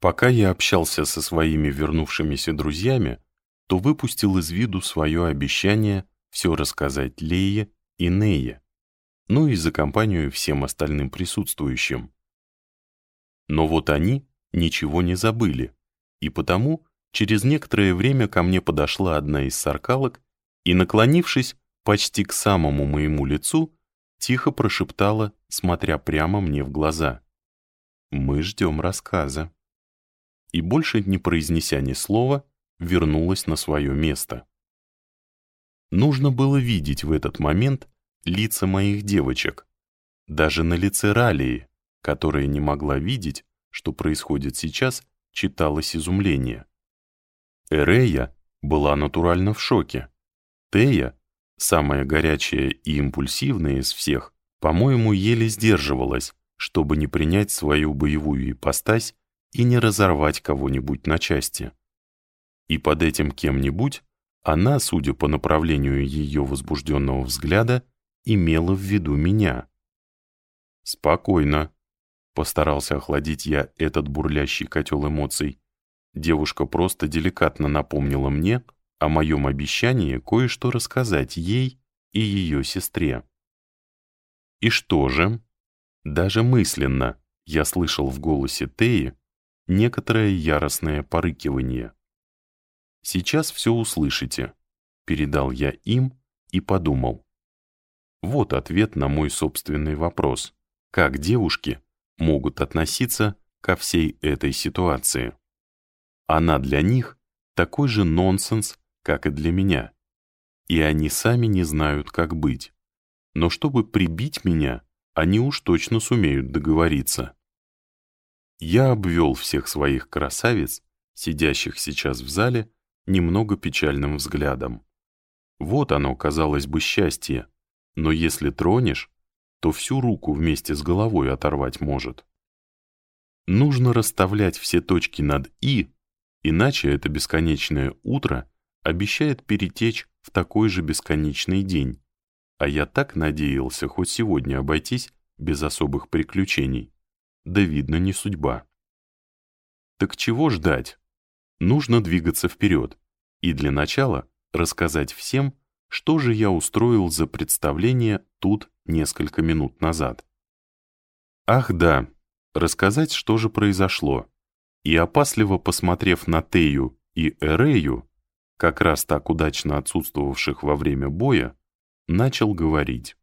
Пока я общался со своими вернувшимися друзьями, то выпустил из виду свое обещание все рассказать Лее и Нее, ну и за компанию всем остальным присутствующим. Но вот они ничего не забыли, и потому через некоторое время ко мне подошла одна из саркалок и, наклонившись почти к самому моему лицу, тихо прошептала, смотря прямо мне в глаза. «Мы ждем рассказа». И больше не произнеся ни слова, вернулась на свое место. Нужно было видеть в этот момент лица моих девочек, даже на лице Ралии, которая не могла видеть, что происходит сейчас, читалось изумление. Эрея была натурально в шоке. Тея, самая горячая и импульсивная из всех, по-моему, еле сдерживалась, чтобы не принять свою боевую ипостась и не разорвать кого-нибудь на части. И под этим кем-нибудь она, судя по направлению ее возбужденного взгляда, имела в виду меня. «Спокойно», — постарался охладить я этот бурлящий котел эмоций. Девушка просто деликатно напомнила мне о моем обещании кое-что рассказать ей и ее сестре. И что же? Даже мысленно я слышал в голосе Теи некоторое яростное порыкивание. «Сейчас все услышите», — передал я им и подумал. Вот ответ на мой собственный вопрос. Как девушки могут относиться ко всей этой ситуации? Она для них такой же нонсенс, как и для меня. И они сами не знают, как быть. Но чтобы прибить меня, они уж точно сумеют договориться. Я обвел всех своих красавиц, сидящих сейчас в зале, немного печальным взглядом. Вот оно, казалось бы, счастье, но если тронешь, то всю руку вместе с головой оторвать может. Нужно расставлять все точки над «и», иначе это бесконечное утро обещает перетечь в такой же бесконечный день, а я так надеялся хоть сегодня обойтись без особых приключений. Да видно, не судьба. Так чего ждать? Нужно двигаться вперед. И для начала рассказать всем, что же я устроил за представление тут несколько минут назад. Ах да, рассказать, что же произошло. И опасливо посмотрев на Тею и Эрею, как раз так удачно отсутствовавших во время боя, начал говорить.